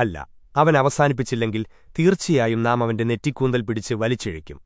അല്ല അവൻ അവസാനിപ്പിച്ചില്ലെങ്കിൽ തീർച്ചയായും നാം അവന്റെ നെറ്റിക്കൂന്തൽ പിടിച്ച് വലിച്ചിഴയ്ക്കും.